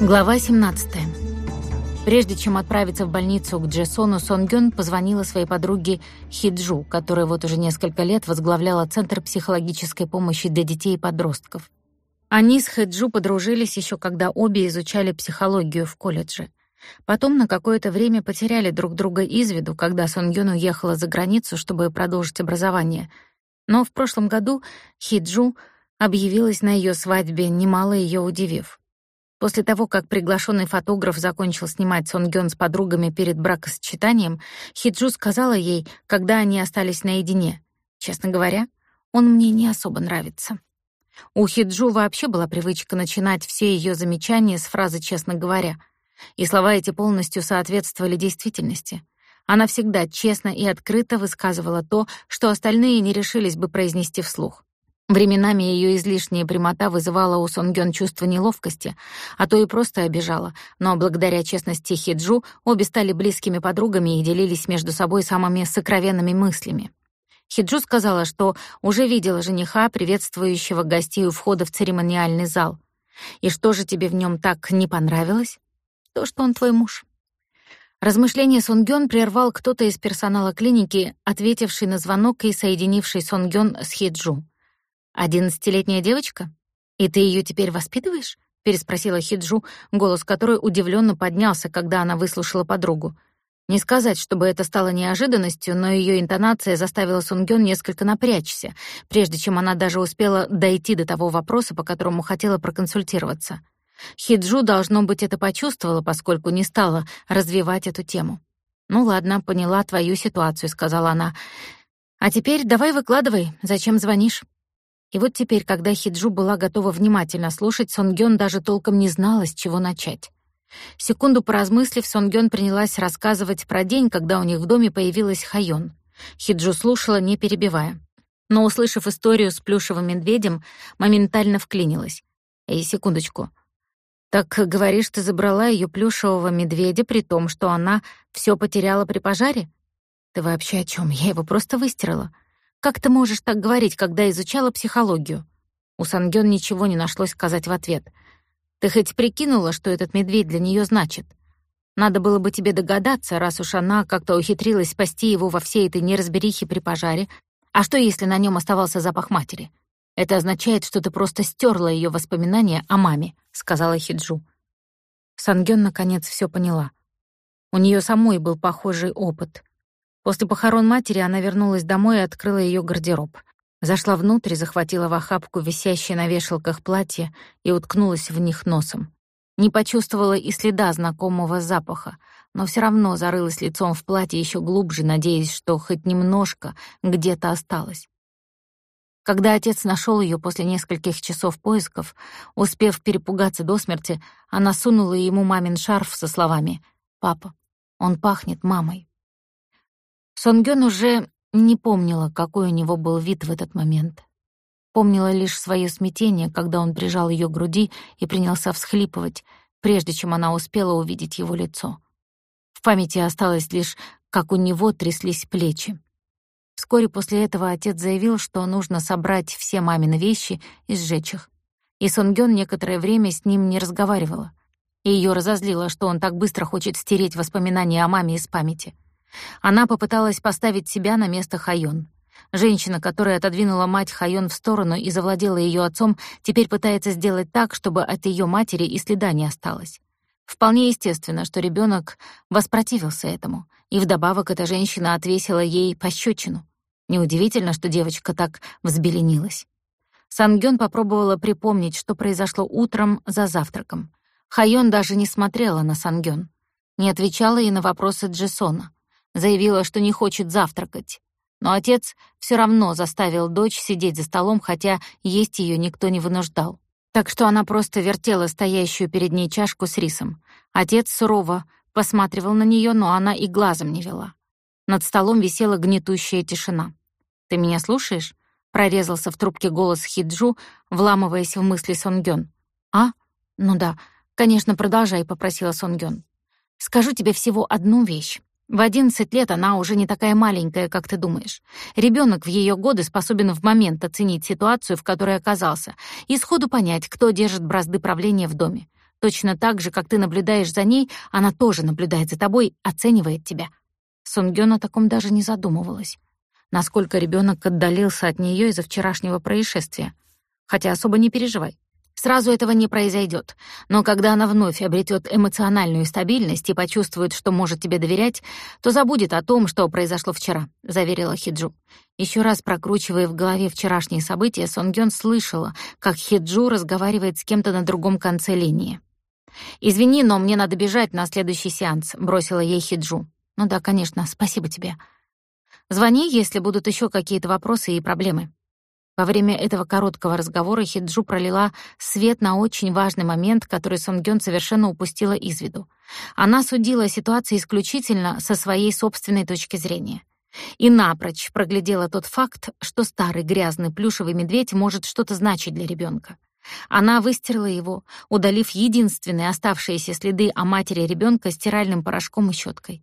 Глава 17. Прежде чем отправиться в больницу к Джессону, Сон Гён позвонила своей подруге Хиджу, которая вот уже несколько лет возглавляла Центр психологической помощи для детей и подростков. Они с Хиджу подружились еще когда обе изучали психологию в колледже. Потом на какое-то время потеряли друг друга из виду, когда Сон Гён уехала за границу, чтобы продолжить образование. Но в прошлом году Хиджу объявилась на ее свадьбе, немало ее удивив. После того, как приглашенный фотограф закончил снимать Сон Гён с подругами перед бракосочетанием, Хиджу сказала ей, когда они остались наедине, «Честно говоря, он мне не особо нравится». У Хиджу вообще была привычка начинать все ее замечания с фразы «честно говоря», и слова эти полностью соответствовали действительности. Она всегда честно и открыто высказывала то, что остальные не решились бы произнести вслух. Временами ее излишняя прямота вызывала у Сонгён чувство неловкости, а то и просто обижала, но благодаря честности Хиджу обе стали близкими подругами и делились между собой самыми сокровенными мыслями. Хиджу сказала, что уже видела жениха, приветствующего гостей у входа в церемониальный зал. «И что же тебе в нем так не понравилось?» «То, что он твой муж». Размышление Сонгён прервал кто-то из персонала клиники, ответивший на звонок и соединивший Сонгён с Хиджу. «Одиннадцатилетняя девочка? И ты ее теперь воспитываешь?» — переспросила Хиджу, голос которой удивленно поднялся, когда она выслушала подругу. Не сказать, чтобы это стало неожиданностью, но ее интонация заставила Сунгён несколько напрячься, прежде чем она даже успела дойти до того вопроса, по которому хотела проконсультироваться. Хиджу, должно быть, это почувствовала, поскольку не стала развивать эту тему. «Ну ладно, поняла твою ситуацию», — сказала она. «А теперь давай выкладывай, зачем звонишь?» И вот теперь, когда Хиджу была готова внимательно слушать, Сонгён даже толком не знала, с чего начать. Секунду поразмыслив, Сонгён принялась рассказывать про день, когда у них в доме появилась Хайон. Хиджу слушала, не перебивая. Но, услышав историю с плюшевым медведем, моментально вклинилась. «Эй, секундочку. Так, говоришь, ты забрала её плюшевого медведя, при том, что она всё потеряла при пожаре? Ты вообще о чём? Я его просто выстирала. «Как ты можешь так говорить, когда изучала психологию?» У Сангён ничего не нашлось сказать в ответ. «Ты хоть прикинула, что этот медведь для неё значит? Надо было бы тебе догадаться, раз уж она как-то ухитрилась спасти его во всей этой неразберихе при пожаре. А что, если на нём оставался запах матери? Это означает, что ты просто стёрла её воспоминания о маме», — сказала Хиджу. Сангён наконец всё поняла. У неё самой был похожий опыт — После похорон матери она вернулась домой и открыла ее гардероб. Зашла внутрь, захватила в охапку висящие на вешалках платья и уткнулась в них носом. Не почувствовала и следа знакомого запаха, но все равно зарылась лицом в платье еще глубже, надеясь, что хоть немножко где-то осталось. Когда отец нашел ее после нескольких часов поисков, успев перепугаться до смерти, она сунула ему мамин шарф со словами «Папа, он пахнет мамой». Сонгён уже не помнила, какой у него был вид в этот момент. Помнила лишь свое смятение, когда он прижал ее к груди и принялся всхлипывать, прежде чем она успела увидеть его лицо. В памяти осталось лишь, как у него тряслись плечи. Вскоре после этого отец заявил, что нужно собрать все мамины вещи и сжечь их. И Сонгён некоторое время с ним не разговаривала. И её разозлило, что он так быстро хочет стереть воспоминания о маме из памяти — она попыталась поставить себя на место Хайон. Женщина, которая отодвинула мать Хайон в сторону и завладела ее отцом, теперь пытается сделать так, чтобы от ее матери и следа не осталось. Вполне естественно, что ребенок воспротивился этому, и вдобавок эта женщина отвесила ей пощечину. Неудивительно, что девочка так взбеленилась. Сангён попробовала припомнить, что произошло утром за завтраком. Хайон даже не смотрела на Сангён, не отвечала и на вопросы Джессона — заявила, что не хочет завтракать. Но отец все равно заставил дочь сидеть за столом, хотя есть ее никто не вынуждал. Так что она просто вертела стоящую перед ней чашку с рисом. Отец сурово посматривал на нее, но она и глазом не вела. Над столом висела гнетущая тишина. «Ты меня слушаешь?» — прорезался в трубке голос Хиджу, вламываясь в мысли Сонгён. «А? Ну да, конечно, продолжай», — попросила Сонгён. «Скажу тебе всего одну вещь. В 11 лет она уже не такая маленькая, как ты думаешь. Ребенок в ее годы способен в момент оценить ситуацию, в которой оказался, и сходу понять, кто держит бразды правления в доме. Точно так же, как ты наблюдаешь за ней, она тоже наблюдает за тобой, оценивает тебя. Сунгён о таком даже не задумывалась. Насколько ребенок отдалился от нее из-за вчерашнего происшествия. Хотя особо не переживай. Сразу этого не произойдет, но когда она вновь обретет эмоциональную стабильность и почувствует, что может тебе доверять, то забудет о том, что произошло вчера, заверила Хиджу. Еще раз прокручивая в голове вчерашние события, Сонгён слышала, как Хиджу разговаривает с кем-то на другом конце линии. «Извини, но мне надо бежать на следующий сеанс», — бросила ей Хиджу. «Ну да, конечно, спасибо тебе. Звони, если будут еще какие-то вопросы и проблемы». Во время этого короткого разговора Хиджу пролила свет на очень важный момент, который Сонгён совершенно упустила из виду. Она судила ситуацию исключительно со своей собственной точки зрения. И напрочь проглядела тот факт, что старый грязный плюшевый медведь может что-то значить для ребенка. Она выстирала его, удалив единственные оставшиеся следы о матери ребенка стиральным порошком и щеткой.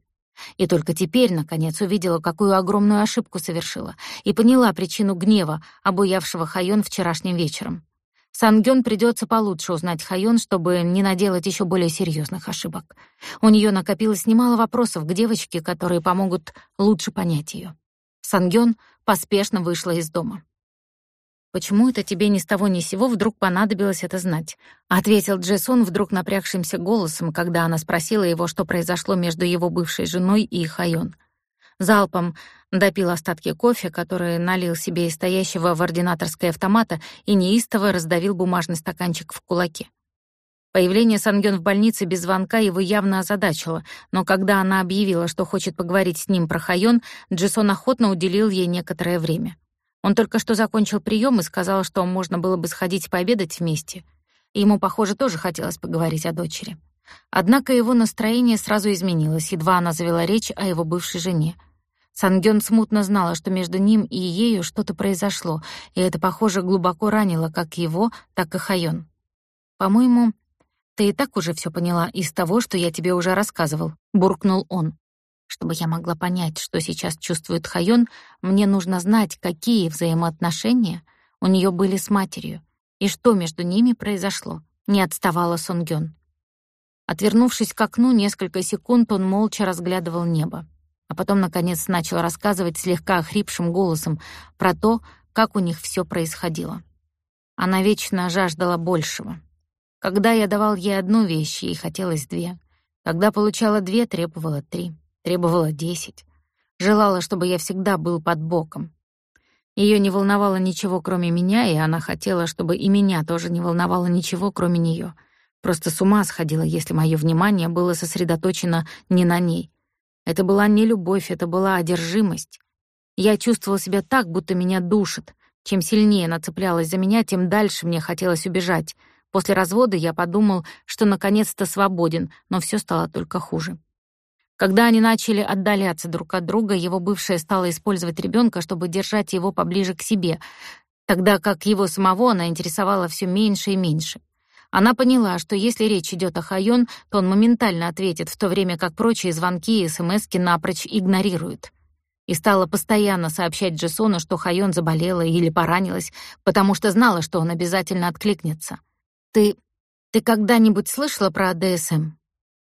И только теперь, наконец, увидела, какую огромную ошибку совершила, и поняла причину гнева, обуявшего Хайон вчерашним вечером. Сангён придется получше узнать Хайон, чтобы не наделать еще более серьезных ошибок. У нее накопилось немало вопросов к девочке, которые помогут лучше понять ее. Сангён поспешно вышла из дома. «Почему это тебе ни с того ни с сего вдруг понадобилось это знать?» — ответил Джессон вдруг напрягшимся голосом, когда она спросила его, что произошло между его бывшей женой и Хайон. Залпом допил остатки кофе, который налил себе из стоящего в ординаторской автомата и неистово раздавил бумажный стаканчик в кулаке. Появление Сангён в больнице без звонка его явно озадачило, но когда она объявила, что хочет поговорить с ним про Хайон, Джессон охотно уделил ей некоторое время. Он только что закончил прием и сказал, что можно было бы сходить пообедать вместе. ему, похоже, тоже хотелось поговорить о дочери. Однако его настроение сразу изменилось, едва она завела речь о его бывшей жене. Сангён смутно знала, что между ним и ею что-то произошло, и это, похоже, глубоко ранило как его, так и Хайон. «По-моему, ты и так уже все поняла из того, что я тебе уже рассказывал», — буркнул он. Чтобы я могла понять, что сейчас чувствует Хайон, мне нужно знать, какие взаимоотношения у нее были с матерью и что между ними произошло. Не отставала Сонгён. Отвернувшись к окну, несколько секунд он молча разглядывал небо, а потом, наконец, начал рассказывать слегка охрипшим голосом про то, как у них все происходило. Она вечно жаждала большего. Когда я давал ей одну вещь, ей хотелось две. Когда получала две, требовала три требовала десять. Желала, чтобы я всегда был под боком. Ее не волновало ничего, кроме меня, и она хотела, чтобы и меня тоже не волновало ничего, кроме нее. Просто с ума сходила, если мое внимание было сосредоточено не на ней. Это была не любовь, это была одержимость. Я чувствовала себя так, будто меня душит. Чем сильнее она цеплялась за меня, тем дальше мне хотелось убежать. После развода я подумал, что наконец-то свободен, но все стало только хуже. Когда они начали отдаляться друг от друга, его бывшая стала использовать ребенка, чтобы держать его поближе к себе, тогда как его самого она интересовала все меньше и меньше. Она поняла, что если речь идет о Хайон, то он моментально ответит, в то время как прочие звонки и смски напрочь игнорирует. И стала постоянно сообщать Джессону, что Хайон заболела или поранилась, потому что знала, что он обязательно откликнется. «Ты... ты когда-нибудь слышала про ДСМ?»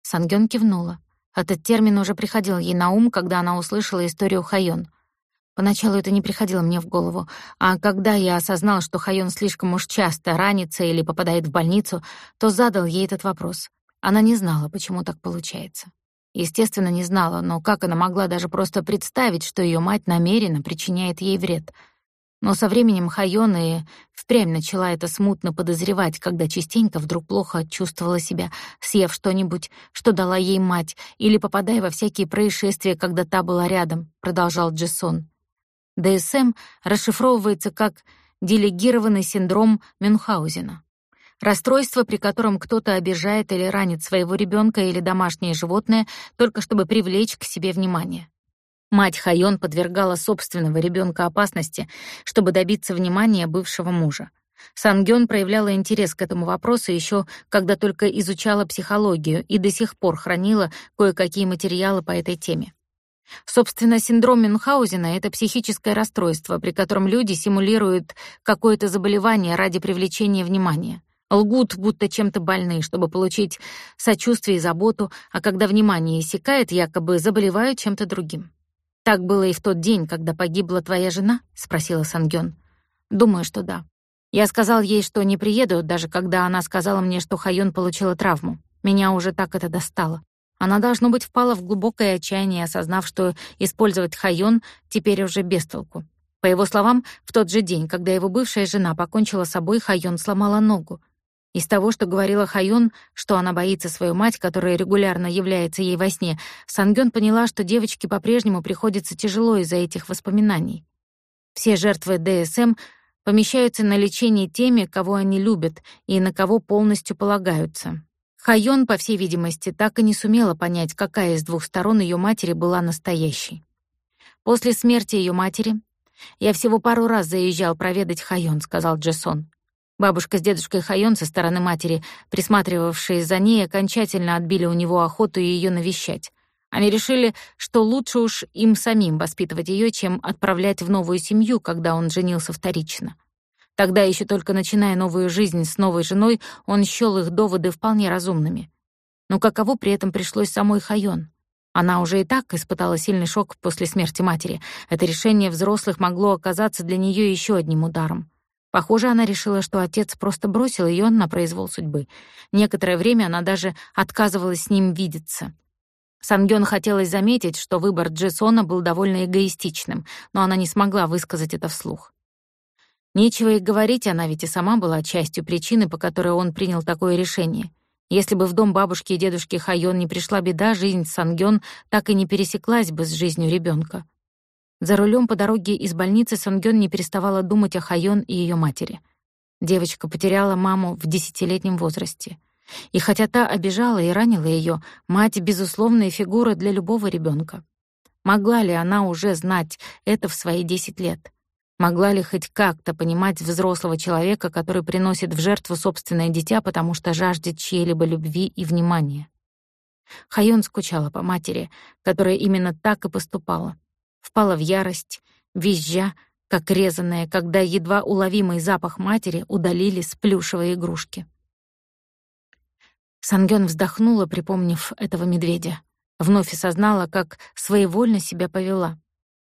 Сангён кивнула. Этот термин уже приходил ей на ум, когда она услышала историю Хайон. Поначалу это не приходило мне в голову, а когда я осознал, что Хайон слишком уж часто ранится или попадает в больницу, то задал ей этот вопрос. Она не знала, почему так получается. Естественно, не знала, но как она могла даже просто представить, что ее мать намеренно причиняет ей вред — но со временем Хайона и впрямь начала это смутно подозревать, когда частенько вдруг плохо чувствовала себя, съев что-нибудь, что дала ей мать, или попадая во всякие происшествия, когда та была рядом, продолжал Джессон. ДСМ расшифровывается как делегированный синдром Мюнхгаузена. Расстройство, при котором кто-то обижает или ранит своего ребенка или домашнее животное, только чтобы привлечь к себе внимание. Мать Хайон подвергала собственного ребенка опасности, чтобы добиться внимания бывшего мужа. Сангён проявляла интерес к этому вопросу еще когда только изучала психологию и до сих пор хранила кое-какие материалы по этой теме. Собственно, синдром Мюнхгаузена — это психическое расстройство, при котором люди симулируют какое-то заболевание ради привлечения внимания. Лгут, будто чем-то больны, чтобы получить сочувствие и заботу, а когда внимание иссякает, якобы заболевают чем-то другим. «Так было и в тот день, когда погибла твоя жена?» — спросила Сангён. «Думаю, что да. Я сказал ей, что не приеду, даже когда она сказала мне, что Хайон получила травму. Меня уже так это достало. Она, должно быть, впала в глубокое отчаяние, осознав, что использовать Хайон теперь уже без толку. По его словам, в тот же день, когда его бывшая жена покончила с собой, Хайон сломала ногу. Из того, что говорила Хайон, что она боится свою мать, которая регулярно является ей во сне, Сангён поняла, что девочке по-прежнему приходится тяжело из-за этих воспоминаний. Все жертвы ДСМ помещаются на лечение теми, кого они любят и на кого полностью полагаются. Хайон, по всей видимости, так и не сумела понять, какая из двух сторон ее матери была настоящей. После смерти ее матери я всего пару раз заезжал проведать Хайон, сказал Джессон. Бабушка с дедушкой Хайон со стороны матери, присматривавшие за ней, окончательно отбили у него охоту ее навещать. Они решили, что лучше уж им самим воспитывать ее, чем отправлять в новую семью, когда он женился вторично. Тогда, еще только начиная новую жизнь с новой женой, он счёл их доводы вполне разумными. Но каково при этом пришлось самой Хайон? Она уже и так испытала сильный шок после смерти матери. Это решение взрослых могло оказаться для нее еще одним ударом. Похоже, она решила, что отец просто бросил ее на произвол судьбы. Некоторое время она даже отказывалась с ним видеться. Сангён хотелось заметить, что выбор Джессона был довольно эгоистичным, но она не смогла высказать это вслух. Нечего и говорить, она ведь и сама была частью причины, по которой он принял такое решение. Если бы в дом бабушки и дедушки Хайон не пришла беда, жизнь Сангён так и не пересеклась бы с жизнью ребёнка. За рулем по дороге из больницы Сонгён не переставала думать о Хайон и ее матери. Девочка потеряла маму в десятилетнем возрасте. И хотя та обижала и ранила ее, мать — безусловная фигура для любого ребенка. Могла ли она уже знать это в свои десять лет? Могла ли хоть как-то понимать взрослого человека, который приносит в жертву собственное дитя, потому что жаждет чьей-либо любви и внимания? Хайон скучала по матери, которая именно так и поступала впала в ярость, визжа, как резаная, когда едва уловимый запах матери удалили с плюшевой игрушки. Сангён вздохнула, припомнив этого медведя. Вновь осознала, как своевольно себя повела.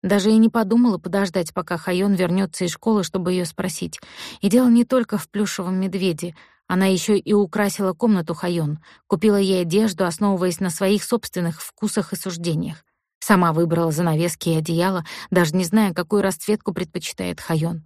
Даже и не подумала подождать, пока Хайон вернется из школы, чтобы ее спросить. И дело не только в плюшевом медведе. Она еще и украсила комнату Хайон, купила ей одежду, основываясь на своих собственных вкусах и суждениях. Сама выбрала занавески и одеяло, даже не зная, какую расцветку предпочитает Хайон.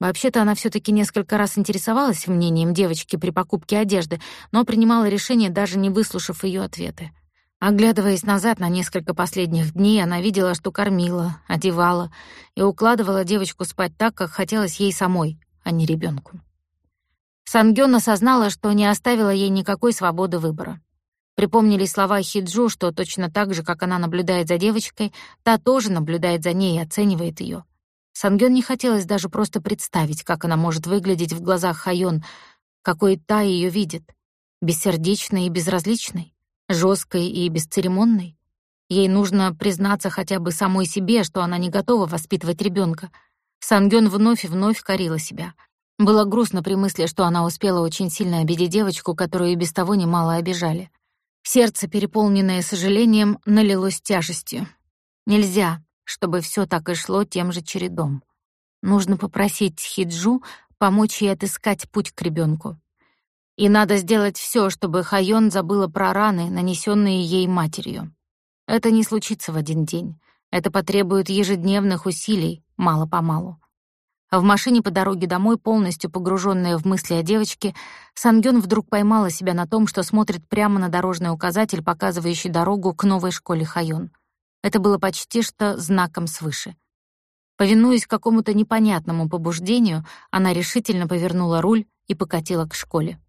Вообще-то она все таки несколько раз интересовалась мнением девочки при покупке одежды, но принимала решение, даже не выслушав ее ответы. Оглядываясь назад на несколько последних дней, она видела, что кормила, одевала и укладывала девочку спать так, как хотелось ей самой, а не ребенку. Сангён осознала, что не оставила ей никакой свободы выбора. Припомнились слова Хиджу, что точно так же, как она наблюдает за девочкой, та тоже наблюдает за ней и оценивает ее. Сангён не хотелось даже просто представить, как она может выглядеть в глазах Хайон, какой та ее видит. Бессердечной и безразличной, жесткой и бесцеремонной. Ей нужно признаться хотя бы самой себе, что она не готова воспитывать ребенка. Сангён вновь и вновь корила себя. Было грустно при мысли, что она успела очень сильно обидеть девочку, которую и без того немало обижали. Сердце, переполненное сожалением, налилось тяжестью. Нельзя, чтобы все так и шло тем же чередом. Нужно попросить Хиджу помочь ей отыскать путь к ребенку. И надо сделать все, чтобы Хайон забыла про раны, нанесенные ей матерью. Это не случится в один день. Это потребует ежедневных усилий, мало-помалу. А в машине по дороге домой, полностью погруженная в мысли о девочке, Сангён вдруг поймала себя на том, что смотрит прямо на дорожный указатель, показывающий дорогу к новой школе Хайон. Это было почти что знаком свыше. Повинуясь какому-то непонятному побуждению, она решительно повернула руль и покатила к школе.